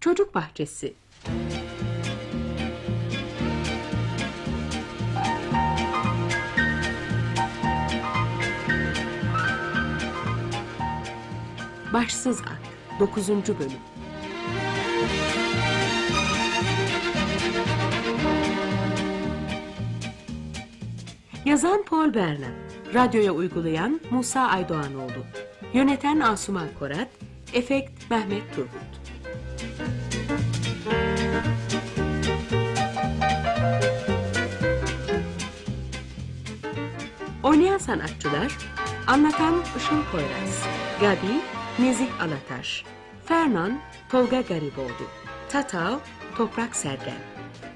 Çocuk Bahçesi. Başsız At 9. Bölüm. Yazan Paul Berna Radyoya uygulayan Musa Aydoğanoğlu. Yöneten Asuman Korat Efekt Mehmet Turgut Oynayan sanatçılar Anlatan Işıl Poyraz Gabi Nezih Alataş Fernan Tolga Gariboğlu Tatav Toprak Sergen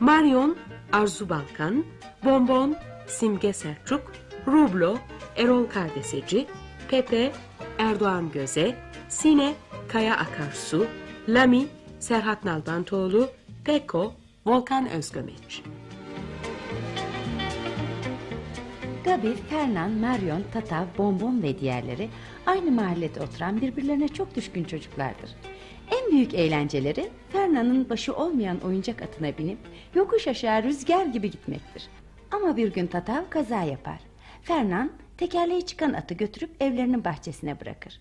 Marion Arzu Balkan Bonbon Simge Selçuk Rublo Erol Kardeseci Pepe Erdoğan Göze Sine Kaya Akarsu Lami Serhat Nalbantoğlu Peko Volkan Özgömeç Gabi, Fernan, Marion, Tatav, Bonbon ve diğerleri aynı mahallede oturan birbirlerine çok düşkün çocuklardır. En büyük eğlenceleri Fernan'ın başı olmayan oyuncak atına binip yokuş aşağı rüzgar gibi gitmektir. Ama bir gün Tatav kaza yapar. Fernan tekerleği çıkan atı götürüp evlerinin bahçesine bırakır.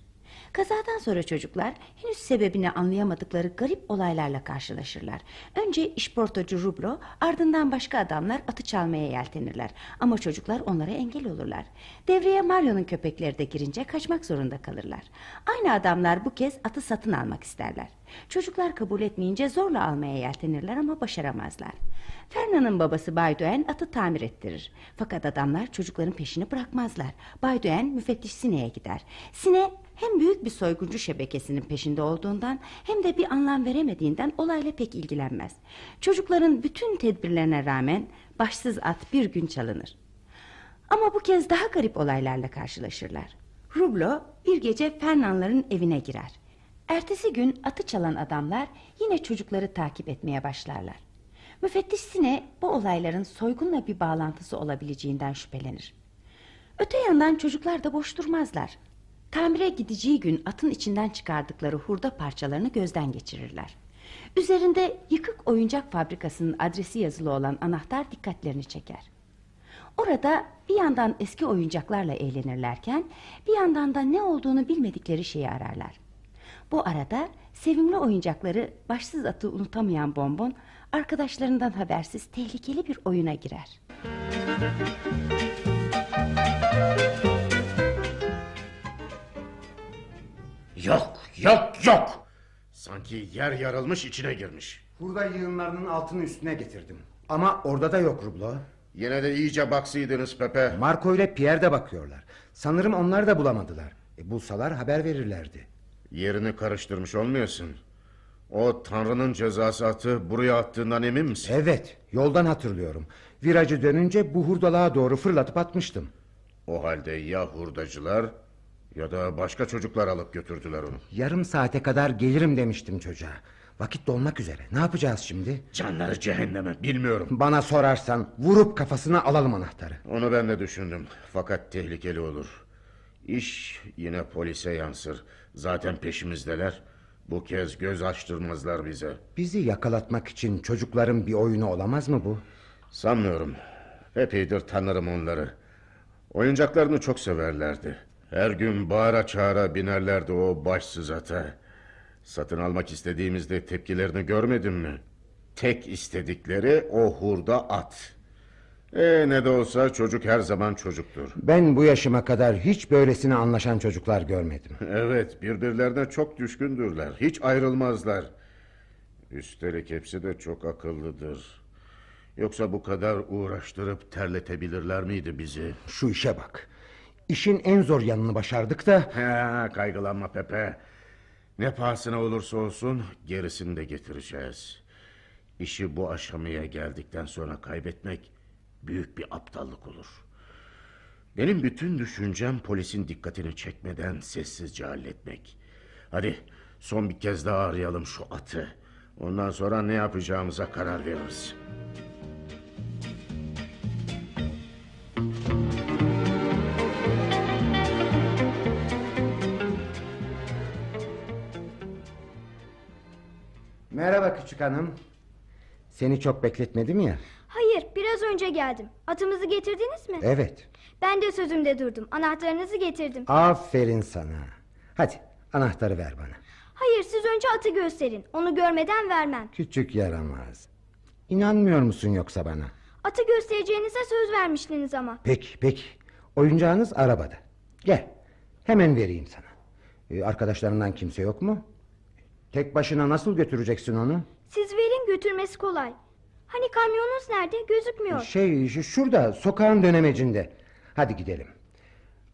Kazadan sonra çocuklar henüz sebebini anlayamadıkları garip olaylarla karşılaşırlar. Önce işportacı Rublo ardından başka adamlar atı çalmaya yeltenirler. Ama çocuklar onlara engel olurlar. Devreye Mario'nun köpekleri de girince kaçmak zorunda kalırlar. Aynı adamlar bu kez atı satın almak isterler. Çocuklar kabul etmeyince zorla almaya yeltenirler ama başaramazlar. Ferna'nın babası Bay Doen atı tamir ettirir. Fakat adamlar çocukların peşini bırakmazlar. Bay Doen müfettiş Sine'ye gider. Sine hem büyük bir soyguncu şebekesinin peşinde olduğundan hem de bir anlam veremediğinden olayla pek ilgilenmez. Çocukların bütün tedbirlerine rağmen başsız at bir gün çalınır. Ama bu kez daha garip olaylarla karşılaşırlar. Rublo bir gece Fernanların evine girer. Ertesi gün atı çalan adamlar yine çocukları takip etmeye başlarlar. Müfettiş Sine bu olayların soygunla bir bağlantısı olabileceğinden şüphelenir. Öte yandan çocuklar da boş durmazlar. Tamire gideceği gün atın içinden çıkardıkları hurda parçalarını gözden geçirirler. Üzerinde yıkık oyuncak fabrikasının adresi yazılı olan anahtar dikkatlerini çeker. Orada bir yandan eski oyuncaklarla eğlenirlerken bir yandan da ne olduğunu bilmedikleri şeyi ararlar. Bu arada sevimli oyuncakları başsız atı unutamayan bonbon arkadaşlarından habersiz tehlikeli bir oyuna girer. Yok, yok, yok. Sanki yer yarılmış içine girmiş. Hurda yığınlarının altını üstüne getirdim. Ama orada da yok Rublo. Yine de iyice baksıydınız Pepe. Marco ile Pierre de bakıyorlar. Sanırım onlar da bulamadılar. E, bulsalar haber verirlerdi. Yerini karıştırmış olmuyorsun. O Tanrı'nın cezası atı buraya attığından emin misin? Evet, yoldan hatırlıyorum. Viracı dönünce bu hurdalığa doğru fırlatıp atmıştım. O halde ya hurdacılar ya da başka çocuklar alıp götürdüler onu. Yarım saate kadar gelirim demiştim çocuğa. Vakit dolmak üzere. Ne yapacağız şimdi? Canları cehenneme bilmiyorum. Bana sorarsan vurup kafasına alalım anahtarı. Onu ben de düşündüm. Fakat tehlikeli olur. İş yine polise yansır. Zaten peşimizdeler. Bu kez göz açtırmazlar bize. Bizi yakalatmak için çocukların bir oyunu olamaz mı bu? Sanmıyorum. Epeydir tanırım onları. Oyuncaklarını çok severlerdi. Her gün bağıra çağıra binerlerdi o başsız ata. Satın almak istediğimizde tepkilerini görmedin mi? Tek istedikleri o hurda at. E ne de olsa çocuk her zaman çocuktur. Ben bu yaşıma kadar hiç böylesine anlaşan çocuklar görmedim. Evet birbirlerine çok düşkündürler. Hiç ayrılmazlar. Üstelik hepsi de çok akıllıdır. Yoksa bu kadar uğraştırıp terletebilirler miydi bizi? Şu işe bak. İşin en zor yanını başardık da... Ha, kaygılanma Pepe. Ne pahasına olursa olsun gerisini de getireceğiz. İşi bu aşamaya geldikten sonra kaybetmek büyük bir aptallık olur. Benim bütün düşüncem polisin dikkatini çekmeden sessizce halletmek. Hadi son bir kez daha arayalım şu atı. Ondan sonra ne yapacağımıza karar veririz. Merhaba küçük hanım. Seni çok bekletmedim ya. Hayır, biraz önce geldim. Atımızı getirdiniz mi? Evet. Ben de sözümde durdum. Anahtarınızı getirdim. Aferin sana. Hadi anahtarı ver bana. Hayır, siz önce atı gösterin. Onu görmeden vermem. Küçük yaramaz. İnanmıyor musun yoksa bana? Atı göstereceğinize söz vermiştiniz ama. Peki peki. Oyuncağınız arabada. Gel. Hemen vereyim sana. Ee, arkadaşlarından kimse yok mu? Tek başına nasıl götüreceksin onu? Siz verin götürmesi kolay. Hani kamyonunuz nerede? Gözükmüyor. Şey şu- şurada sokağın dönemecinde. Hadi gidelim.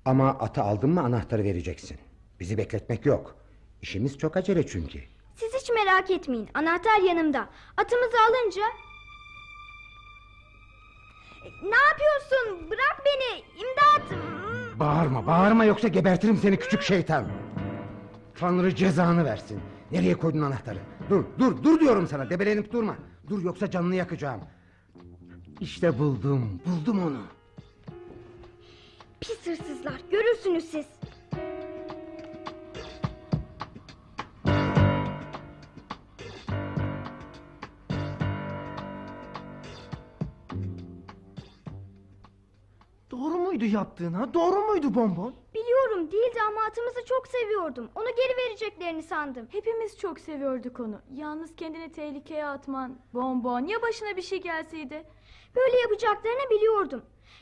Ama atı aldın mı anahtarı vereceksin. Bizi bekletmek yok. İşimiz çok acele çünkü. Siz hiç merak etmeyin. Anahtar yanımda. Atımızı alınca... E, Ne yapıyorsun? Bırak beni. İmdat. Bağırma bağırma yoksa gebertirim seni küçük şeytan. Tanrı cezanı versin. Nereye koydun anahtarı? Dur dur dur diyorum sana debelenip durma. Dur yoksa canını yakacağım. İşte buldum buldum onu. Pis hırsızlar. Görürsünüz siz. Doğru muydu yaptığın ha? Doğru muydu bonbon? Biliyorum değildi ama atımızı çok seviyordum. Onu geri vereceklerini sandım. Hepimiz çok seviyorduk onu. Yalnız kendini tehlikeye atman, bonbon ya başına bir şey gelseydi. Böyle yapacaklarını biliyordum.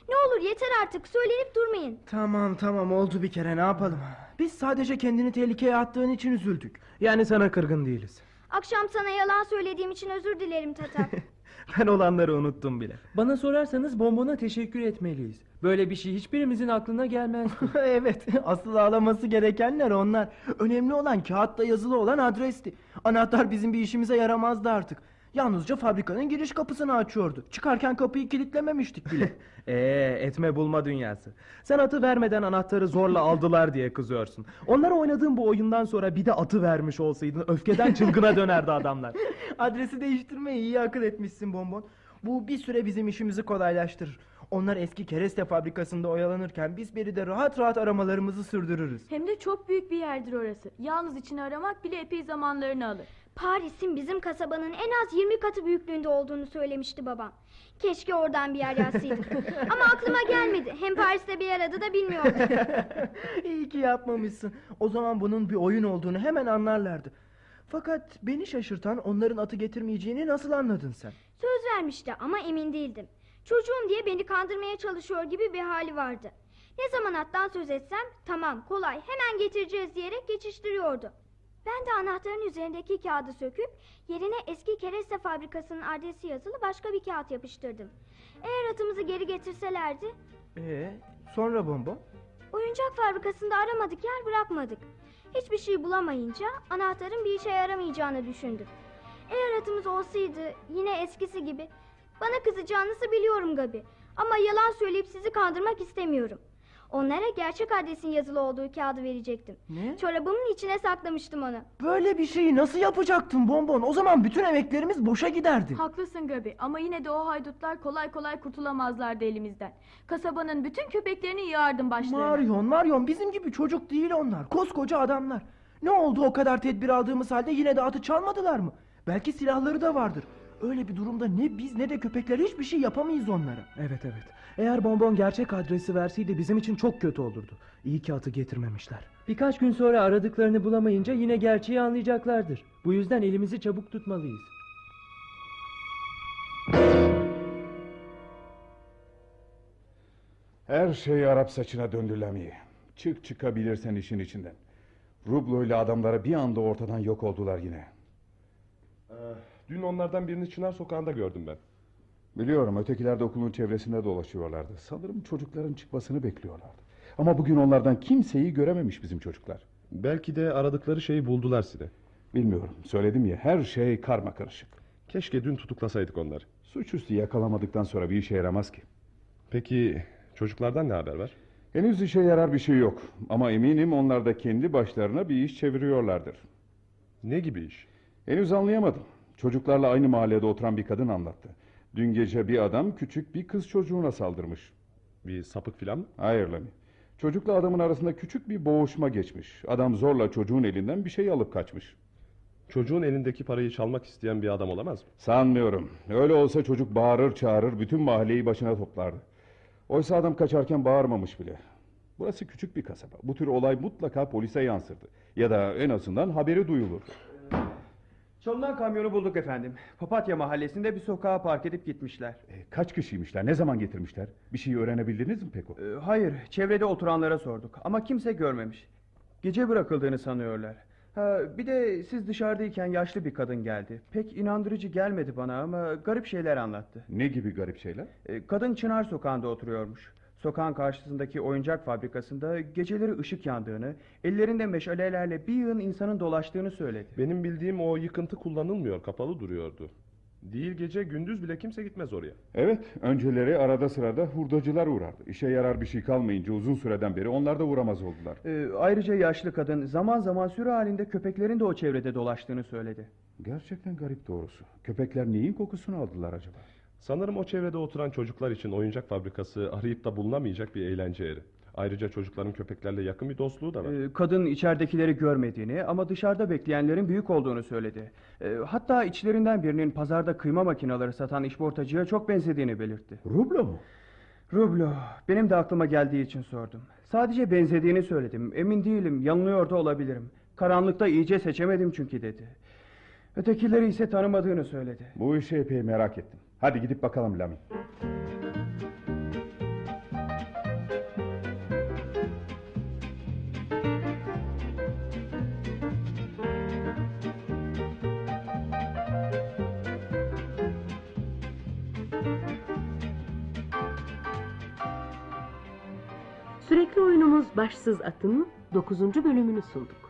Ne olur yeter artık söylenip durmayın. Tamam tamam oldu bir kere ne yapalım? Biz sadece kendini tehlikeye attığın için üzüldük. Yani sana kırgın değiliz. Akşam sana yalan söylediğim için özür dilerim Tatar. Ben olanları unuttum bile. Bana sorarsanız bonbona teşekkür etmeliyiz. Böyle bir şey hiçbirimizin aklına gelmez. evet asıl ağlaması gerekenler onlar. Önemli olan kağıtta yazılı olan adresti. Anahtar bizim bir işimize yaramazdı artık. Yalnızca fabrikanın giriş kapısını açıyordu. Çıkarken kapıyı kilitlememiştik bile. Eee etme bulma dünyası. Sen atı vermeden anahtarı zorla aldılar diye kızıyorsun. Onlara oynadığın bu oyundan sonra bir de atı vermiş olsaydın öfkeden çılgına dönerdi adamlar. Adresi değiştirmeyi iyi akıl etmişsin bonbon. Bu bir süre bizim işimizi kolaylaştırır. Onlar eski kereste fabrikasında oyalanırken biz beri de rahat rahat aramalarımızı sürdürürüz. Hem de çok büyük bir yerdir orası. Yalnız içini aramak bile epey zamanlarını alır. Paris'in bizim kasabanın en az 20 katı büyüklüğünde olduğunu söylemişti babam. Keşke oradan bir yer yazsaydık. Ama aklıma gelmedi. Hem Paris'te bir yer adı da bilmiyordum. İyi ki yapmamışsın. O zaman bunun bir oyun olduğunu hemen anlarlardı. Fakat beni şaşırtan onların atı getirmeyeceğini nasıl anladın sen? Söz vermişti ama emin değildim. Çocuğum diye beni kandırmaya çalışıyor gibi bir hali vardı. Ne zaman attan söz etsem tamam kolay hemen getireceğiz diyerek geçiştiriyordu. Ben de anahtarın üzerindeki kağıdı söküp yerine eski kereste fabrikasının adresi yazılı başka bir kağıt yapıştırdım. Eğer atımızı geri getirselerdi Ee, sonra bonbon? oyuncak fabrikasında aramadık yer bırakmadık. Hiçbir şey bulamayınca anahtarın bir işe yaramayacağını düşündüm. Eğer atımız olsaydı yine eskisi gibi bana kızacağınızı biliyorum Gabi. Ama yalan söyleyip sizi kandırmak istemiyorum. Onlara gerçek adresin yazılı olduğu kağıdı verecektim. Ne? Çorabımın içine saklamıştım onu. Böyle bir şeyi nasıl yapacaktın bonbon? O zaman bütün emeklerimiz boşa giderdi. Haklısın Gabi ama yine de o haydutlar kolay kolay kurtulamazlardı elimizden. Kasabanın bütün köpeklerini yığardım başlarına. Marion, Marion bizim gibi çocuk değil onlar. Koskoca adamlar. Ne oldu o kadar tedbir aldığımız halde yine de atı çalmadılar mı? Belki silahları da vardır. Öyle bir durumda ne biz ne de köpekler hiçbir şey yapamayız onlara. Evet evet. Eğer bonbon gerçek adresi verseydi bizim için çok kötü olurdu. İyi ki atı getirmemişler. Birkaç gün sonra aradıklarını bulamayınca yine gerçeği anlayacaklardır. Bu yüzden elimizi çabuk tutmalıyız. Her şey Arap saçına döndü Lami. Çık çıkabilirsen işin içinden. Rublo ile adamları bir anda ortadan yok oldular yine. Dün onlardan birini Çınar Sokağı'nda gördüm ben. Biliyorum ötekiler de okulun çevresinde dolaşıyorlardı. Sanırım çocukların çıkmasını bekliyorlardı. Ama bugün onlardan kimseyi görememiş bizim çocuklar. Belki de aradıkları şeyi buldular size. Bilmiyorum söyledim ya her şey karma karışık. Keşke dün tutuklasaydık onları. Suçüstü yakalamadıktan sonra bir işe yaramaz ki. Peki çocuklardan ne haber var? Henüz işe yarar bir şey yok. Ama eminim onlar da kendi başlarına bir iş çeviriyorlardır. Ne gibi iş? Henüz anlayamadım. Çocuklarla aynı mahallede oturan bir kadın anlattı. Dün gece bir adam küçük bir kız çocuğuna saldırmış. Bir sapık filan mı? Hayır Lami. Çocukla adamın arasında küçük bir boğuşma geçmiş. Adam zorla çocuğun elinden bir şey alıp kaçmış. Çocuğun elindeki parayı çalmak isteyen bir adam olamaz mı? Sanmıyorum. Öyle olsa çocuk bağırır çağırır bütün mahalleyi başına toplardı. Oysa adam kaçarken bağırmamış bile. Burası küçük bir kasaba. Bu tür olay mutlaka polise yansırdı. Ya da en azından haberi duyulur. Çalınan kamyonu bulduk efendim. Papatya mahallesinde bir sokağa park edip gitmişler. E, kaç kişiymişler? Ne zaman getirmişler? Bir şey öğrenebildiniz mi pek o? Ee, hayır, çevrede oturanlara sorduk ama kimse görmemiş. Gece bırakıldığını sanıyorlar. Ha, bir de siz dışarıdayken yaşlı bir kadın geldi. Pek inandırıcı gelmedi bana ama garip şeyler anlattı. Ne gibi garip şeyler? Ee, kadın Çınar sokağında oturuyormuş. Sokağın karşısındaki oyuncak fabrikasında geceleri ışık yandığını, ellerinde meşalelerle bir yığın insanın dolaştığını söyledi. Benim bildiğim o yıkıntı kullanılmıyor, kapalı duruyordu. Değil gece gündüz bile kimse gitmez oraya. Evet, önceleri arada sırada hurdacılar uğrardı. İşe yarar bir şey kalmayınca uzun süreden beri onlar da uğramaz oldular. Ee, ayrıca yaşlı kadın zaman zaman sürü halinde köpeklerin de o çevrede dolaştığını söyledi. Gerçekten garip doğrusu. Köpekler neyin kokusunu aldılar acaba? Sanırım o çevrede oturan çocuklar için oyuncak fabrikası arayıp da bulunamayacak bir eğlence yeri. Ayrıca çocukların köpeklerle yakın bir dostluğu da var. Ee, kadın içeridekileri görmediğini ama dışarıda bekleyenlerin büyük olduğunu söyledi. Ee, hatta içlerinden birinin pazarda kıyma makineleri satan işportacıya çok benzediğini belirtti. Rublo mu? Rublo, benim de aklıma geldiği için sordum. Sadece benzediğini söyledim. Emin değilim, yanılıyor da olabilirim. Karanlıkta iyice seçemedim çünkü dedi. Ötekileri ise tanımadığını söyledi. Bu işi epey merak ettim. Hadi gidip bakalım Lami. Sürekli oyunumuz Başsız Atın 9. bölümünü sunduk.